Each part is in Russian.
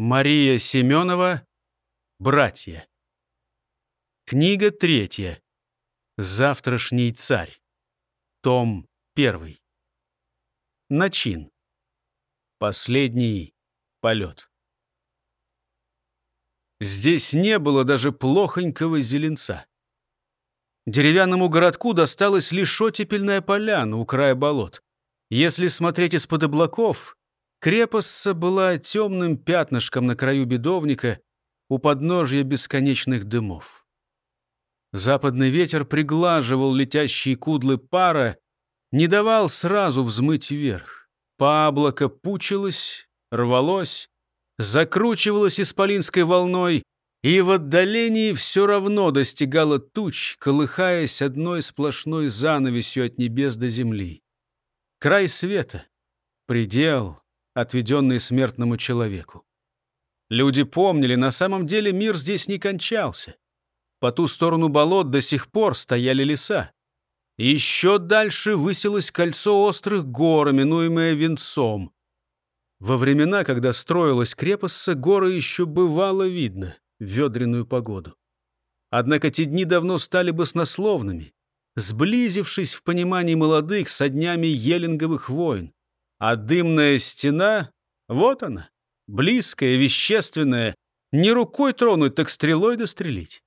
Мария Семенова «Братья». Книга третья. Завтрашний царь. Том первый. Начин. Последний полет. Здесь не было даже плохонького зеленца. Деревянному городку досталась лишь оттепельная поляна у края болот. Если смотреть из-под облаков, Крепостца была темным пятнышком на краю бедовника у подножья бесконечных дымов. Западный ветер приглаживал летящие кудлы пара, не давал сразу взмыть вверх. Паблоко пучилось, рвалось, закручивалось исполинской волной, и в отдалении все равно достигало туч, колыхаясь одной сплошной занавесью от небес до земли. Край света, предел, отведенный смертному человеку. Люди помнили, на самом деле мир здесь не кончался. По ту сторону болот до сих пор стояли леса. Еще дальше высилось кольцо острых гор, именуемое Венцом. Во времена, когда строилась крепость, горы еще бывало видно в ведреную погоду. Однако те дни давно стали баснословными, сблизившись в понимании молодых со днями елинговых войн. А дымная стена, вот она, близкая, вещественная, не рукой тронуть, так стрелой дострелить.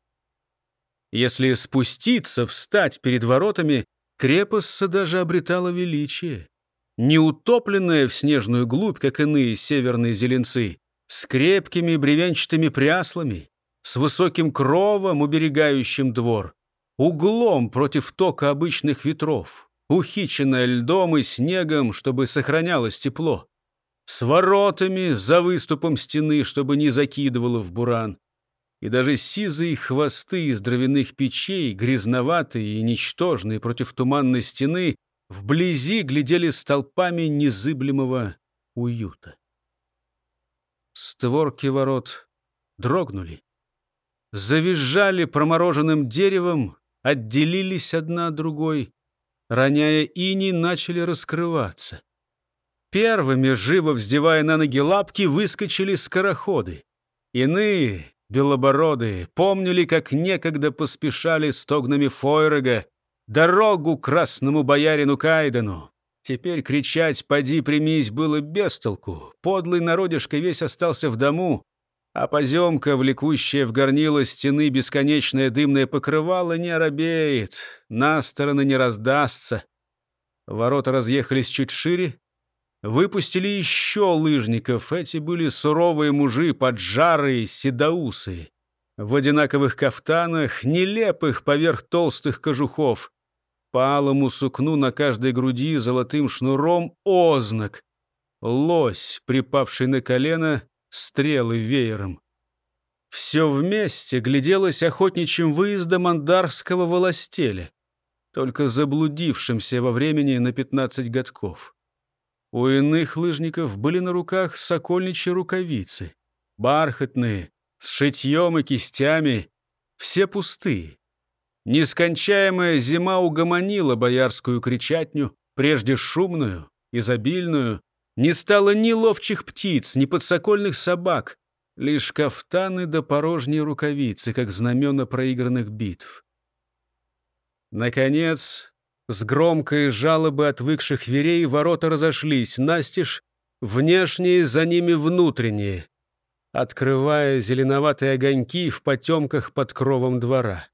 Если спуститься, встать перед воротами, крепость даже обретала величие. Не утопленная в снежную глубь, как иные северные зеленцы, с крепкими бревенчатыми пряслами, с высоким кровом, уберегающим двор, углом против тока обычных ветров, ухиченная льдом и снегом, чтобы сохранялось тепло, с воротами за выступом стены, чтобы не закидывало в буран, и даже сизые хвосты из дровяных печей, грязноватые и ничтожные против туманной стены, вблизи глядели столпами незыблемого уюта. Створки ворот дрогнули, завизжали промороженным деревом, отделились одна от другой, роняя ини, начали раскрываться. Первыми, живо вздевая на ноги лапки, выскочили скороходы. Иные, белобородые, помнили, как некогда поспешали стогнами Фойрога дорогу красному боярину Кайдену. Теперь кричать «поди примись» было без толку. Подлый народишко весь остался в дому, а поземка, влекущая в горнило стены бесконечное дымное покрывало, не оробеет, на стороны не раздастся. Ворота разъехались чуть шире, выпустили еще лыжников. Эти были суровые мужи, поджарые, седоусые, в одинаковых кафтанах, нелепых поверх толстых кожухов. По алому сукну на каждой груди золотым шнуром ознак. Лось, припавший на колено, стрелы веером. Все вместе гляделось охотничьим выездом андарского волостеля, только заблудившимся во времени на пятнадцать годков. У иных лыжников были на руках сокольничьи рукавицы, бархатные, с шитьем и кистями, все пустые. Нескончаемая зима угомонила боярскую кричатню, прежде шумную, изобильную, не стало ни ловчих птиц, ни подсокольных собак, лишь кафтаны да порожние рукавицы, как знамена проигранных битв. Наконец, с громкой жалобы отвыкших верей ворота разошлись настежь, внешние за ними внутренние, открывая зеленоватые огоньки в потемках под кровом двора.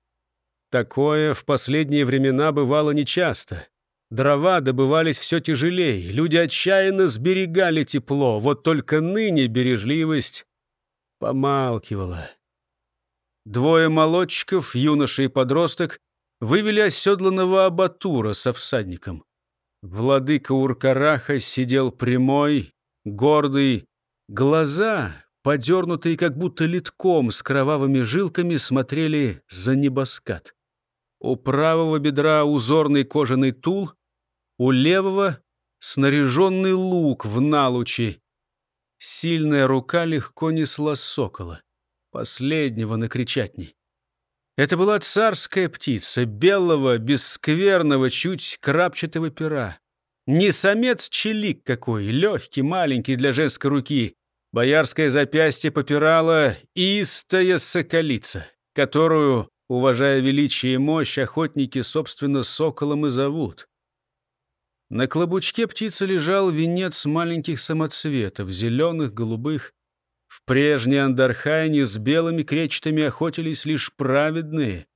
Такое в последние времена бывало нечасто. Дрова добывались все тяжелее, люди отчаянно сберегали тепло, вот только ныне бережливость помалкивала. Двое молодчиков, юноша и подросток, вывели оседланного абатура со всадником. Владыка Уркараха сидел прямой, гордый, глаза, подернутые как будто литком с кровавыми жилками, смотрели за небоскат. У правого бедра узорный кожаный тул, у левого — снаряженный лук в налучи. Сильная рука легко несла сокола, последнего на кричатни. Это была царская птица, белого, бесскверного, чуть крапчатого пера. Не самец челик какой, легкий, маленький для женской руки, Боярское запястье попирала истая соколица, которую, уважая величие и мощь, охотники, собственно, соколом и зовут. На клобучке птицы лежал венец маленьких самоцветов, зеленых, голубых. В прежней Андархайне с белыми кречетами охотились лишь праведные.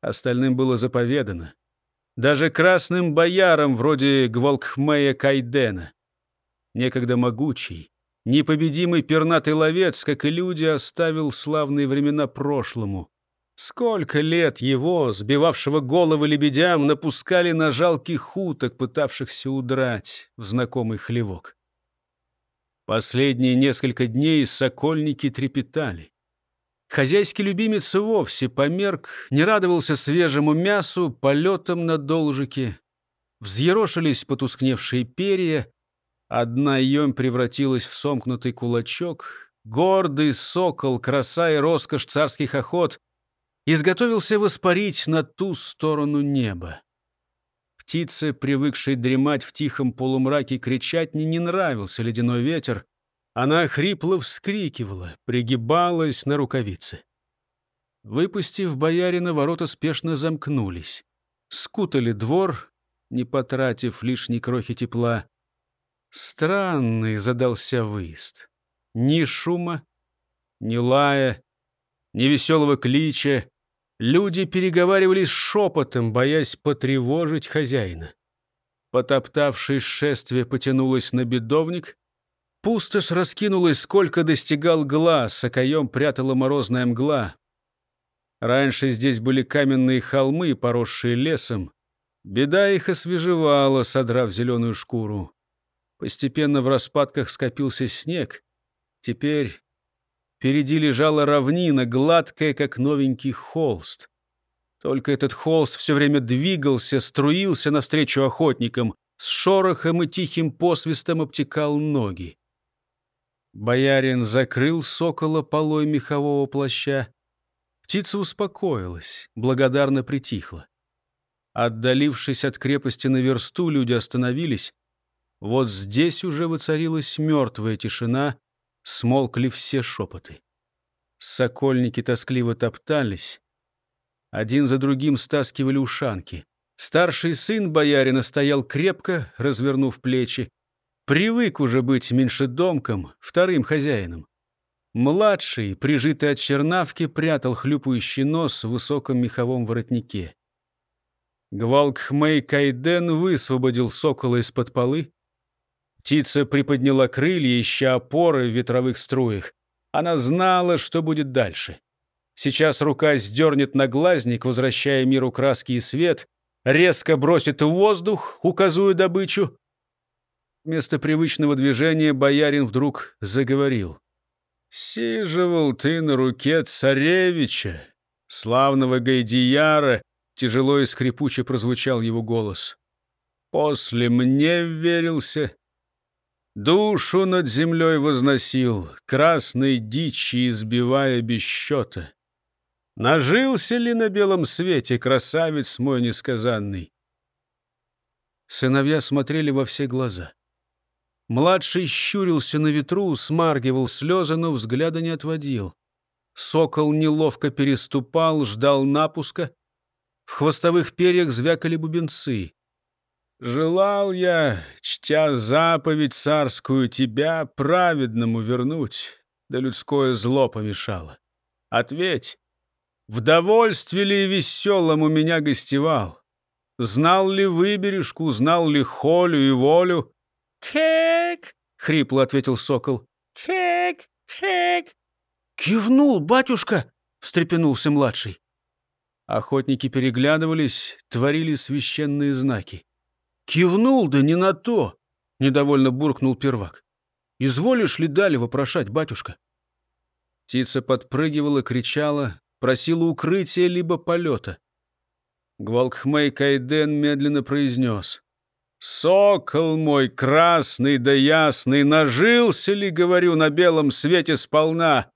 Остальным было заповедано. Даже красным боярам, вроде Гвалкхмея Кайдена. Некогда могучий, непобедимый пернатый ловец, как и люди, оставил славные времена прошлому. Сколько лет его, сбивавшего головы лебедям, напускали на жалких уток, пытавшихся удрать в знакомый хлевок. Последние несколько дней сокольники трепетали. Хозяйский любимец вовсе померк, не радовался свежему мясу, полетам на должике. Взъерошились потускневшие перья, одна емь превратилась в сомкнутый кулачок. Гордый сокол, краса и роскошь царских охот изготовился воспарить на ту сторону неба. Птице, привыкшей дремать в тихом полумраке, кричать не, не нравился ледяной ветер. Она хрипло вскрикивала, пригибалась на рукавице. Выпустив боярина, ворота спешно замкнулись. Скутали двор, не потратив лишней крохи тепла. Странный задался выезд. Ни шума, ни лая, ни веселого клича. Люди переговаривались шепотом, боясь потревожить хозяина. Потоптавшись шествие потянулось на бедовник. Пустошь раскинулась, сколько достигал глаз, окоем прятала морозная мгла. Раньше здесь были каменные холмы, поросшие лесом. Беда их освежевала, содрав зеленую шкуру. Постепенно в распадках скопился снег. Теперь Впереди лежала равнина, гладкая, как новенький холст. Только этот холст все время двигался, струился навстречу охотникам, с шорохом и тихим посвистом обтекал ноги. Боярин закрыл сокола полой мехового плаща. Птица успокоилась, благодарно притихла. Отдалившись от крепости на версту, люди остановились. Вот здесь уже воцарилась мертвая тишина — смолкли все шепоты. Сокольники тоскливо топтались. Один за другим стаскивали ушанки. Старший сын боярина стоял крепко, развернув плечи. Привык уже быть меньшедомком, вторым хозяином. Младший, прижитый от чернавки, прятал хлюпающий нос в высоком меховом воротнике. Гвалкхмей Кайден высвободил сокола из-под полы, Птица приподняла крылья, ища опоры в ветровых струях. Она знала, что будет дальше. Сейчас рука сдернет наглазник, возвращая миру краски и свет, резко бросит в воздух, указуя добычу. Вместо привычного движения боярин вдруг заговорил. «Сиживал ты на руке царевича, славного Гайдияра», тяжело и скрипуче прозвучал его голос. «После мне верился, Душу над землей возносил, красной дичи избивая без счета. Нажился ли на белом свете красавец мой несказанный? Сыновья смотрели во все глаза. Младший щурился на ветру, смаргивал слезы, но взгляда не отводил. Сокол неловко переступал, ждал напуска. В хвостовых перьях звякали бубенцы. Желал я, чтя заповедь царскую, тебя праведному вернуть, да людское зло помешало. Ответь, в довольстве ли веселом у меня гостевал? Знал ли выбережку, знал ли холю и волю? «Кек!» — хрипло ответил сокол. «Кек! Кек!» «Кивнул, батюшка!» — встрепенулся младший. Охотники переглядывались, творили священные знаки. «Кивнул, да не на то!» — недовольно буркнул первак. «Изволишь ли дали вопрошать, батюшка?» Птица подпрыгивала, кричала, просила укрытия либо полета. Гвалкхмей Кайден медленно произнес. «Сокол мой красный да ясный, нажился ли, говорю, на белом свете сполна?»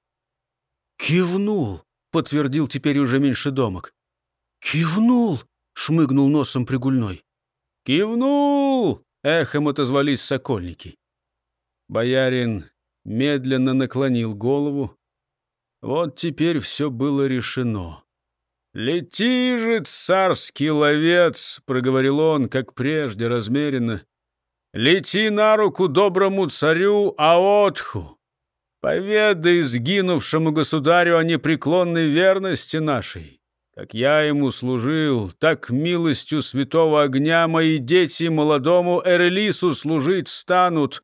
«Кивнул», — подтвердил теперь уже меньше домок. «Кивнул», — шмыгнул носом пригульной. «Кивнул!» — эхом отозвались сокольники. Боярин медленно наклонил голову. Вот теперь все было решено. «Лети же, царский ловец!» — проговорил он, как прежде, размеренно. «Лети на руку доброму царю Аотху! Поведай сгинувшему государю о непреклонной верности нашей. Как я ему служил, так милостью святого огня мои дети молодому Эрелису служить станут».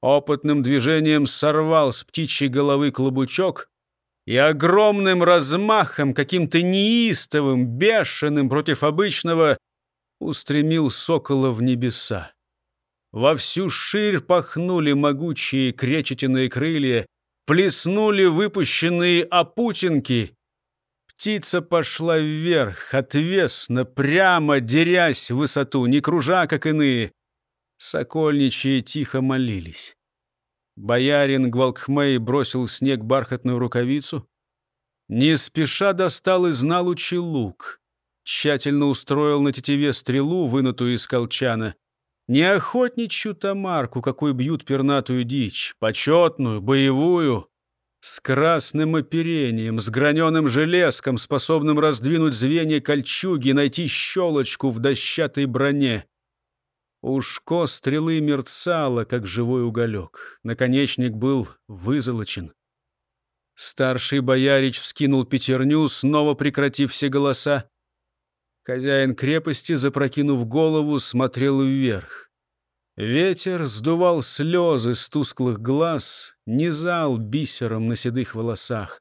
Опытным движением сорвал с птичьей головы клобучок — и огромным размахом, каким-то неистовым, бешеным против обычного, устремил сокола в небеса. Во всю ширь пахнули могучие кречетиные крылья, плеснули выпущенные опутинки. Птица пошла вверх, отвесно, прямо, дерясь в высоту, не кружа, как иные. Сокольничьи тихо молились. Боярин Гвалкхмей бросил в снег бархатную рукавицу. Не спеша достал из налучи лук. Тщательно устроил на тетиве стрелу, вынутую из колчана. Не охотничью тамарку, какой бьют пернатую дичь, почетную, боевую, с красным оперением, с граненым железком, способным раздвинуть звенья кольчуги и найти щелочку в дощатой броне. Ушко стрелы мерцало, как живой уголек. Наконечник был вызолочен. Старший боярич вскинул пятерню, снова прекратив все голоса. Хозяин крепости, запрокинув голову, смотрел вверх. Ветер сдувал слезы с тусклых глаз, низал бисером на седых волосах.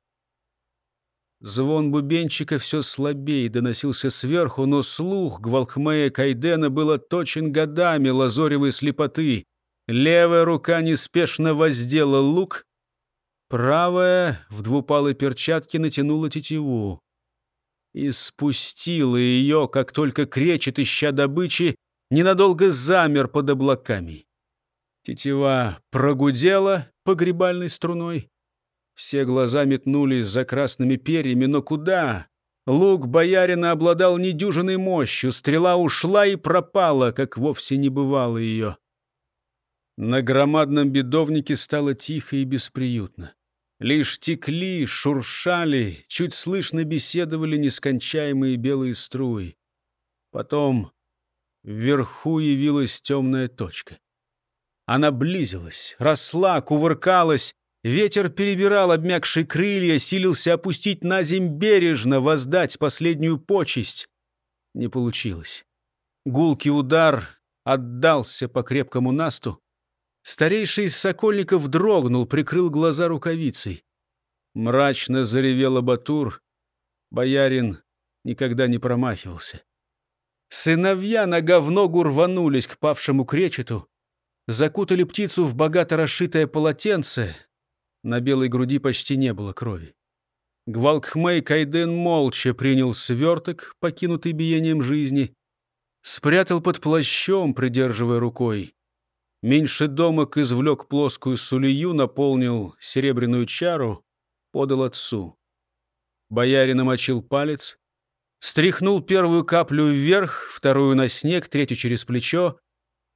Звон бубенчика все слабее доносился сверху, но слух Гвалхмея Кайдена был отточен годами лазоревой слепоты. Левая рука неспешно воздела лук, правая в двупалой перчатке натянула тетиву. И спустила ее, как только кречет, ища добычи, ненадолго замер под облаками. Тетива прогудела погребальной струной. Все глаза метнулись за красными перьями, но куда? Лук боярина обладал недюжиной мощью, стрела ушла и пропала, как вовсе не бывало ее. На громадном бедовнике стало тихо и бесприютно. Лишь текли, шуршали, чуть слышно беседовали нескончаемые белые струи. Потом вверху явилась темная точка. Она близилась, росла, кувыркалась, Ветер перебирал обмякшие крылья, силился опустить на земь бережно, воздать последнюю почесть. Не получилось. Гулкий удар отдался по крепкому насту. Старейший из сокольников дрогнул, прикрыл глаза рукавицей. Мрачно заревел Батур. Боярин никогда не промахивался. Сыновья нога в ногу рванулись к павшему кречету, закутали птицу в богато расшитое полотенце, на белой груди почти не было крови. Гвалкхмей Кайден молча принял сверток, покинутый биением жизни, спрятал под плащом, придерживая рукой. Меньше домок извлек плоскую сулию, наполнил серебряную чару, подал отцу. Боярин намочил палец, стряхнул первую каплю вверх, вторую на снег, третью через плечо,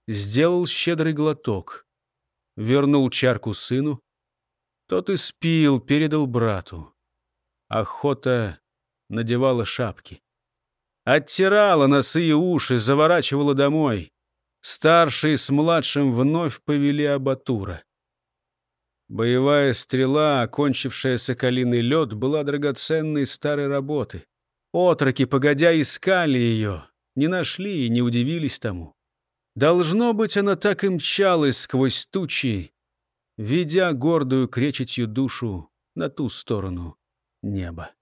сделал щедрый глоток, вернул чарку сыну, тот и спил, передал брату. Охота надевала шапки. Оттирала носы и уши, заворачивала домой. Старшие с младшим вновь повели Абатура. Боевая стрела, окончившая соколиный лед, была драгоценной старой работы. Отроки, погодя, искали ее, не нашли и не удивились тому. Должно быть, она так и мчалась сквозь тучи, ведя гордую кречетью душу на ту сторону неба.